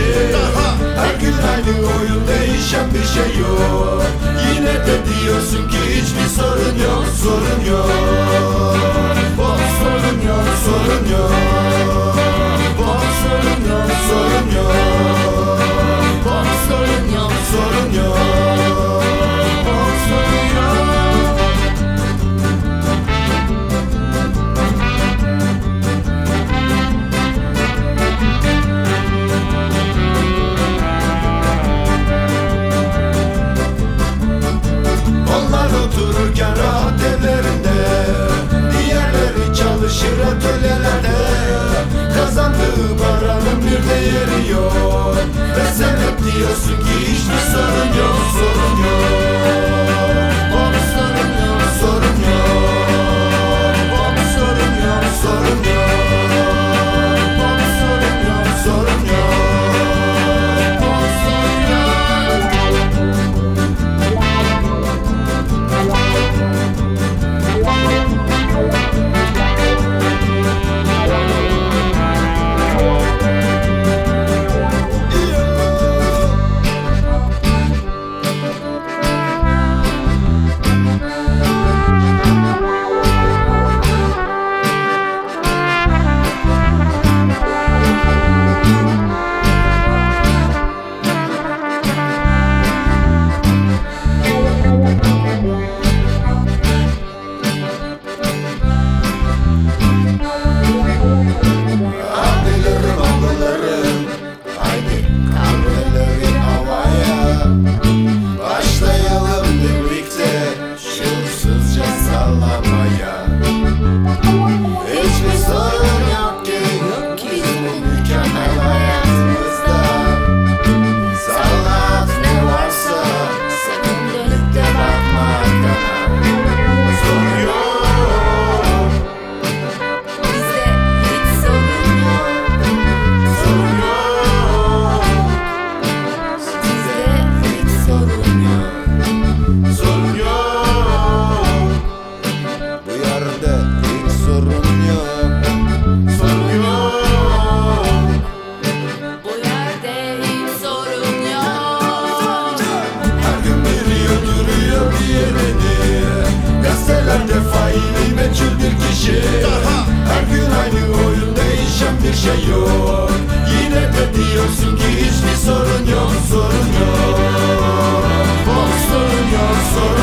başı Her gün aynı oyun değişen bir şey yok. Yine de diyorsun ki hiçbir sorun yok sorun yok. bir oyun değişen bir şey yok. Yine de diyorsun ki hiçbir sorun yok sorun yok. Oh sorun yok sorun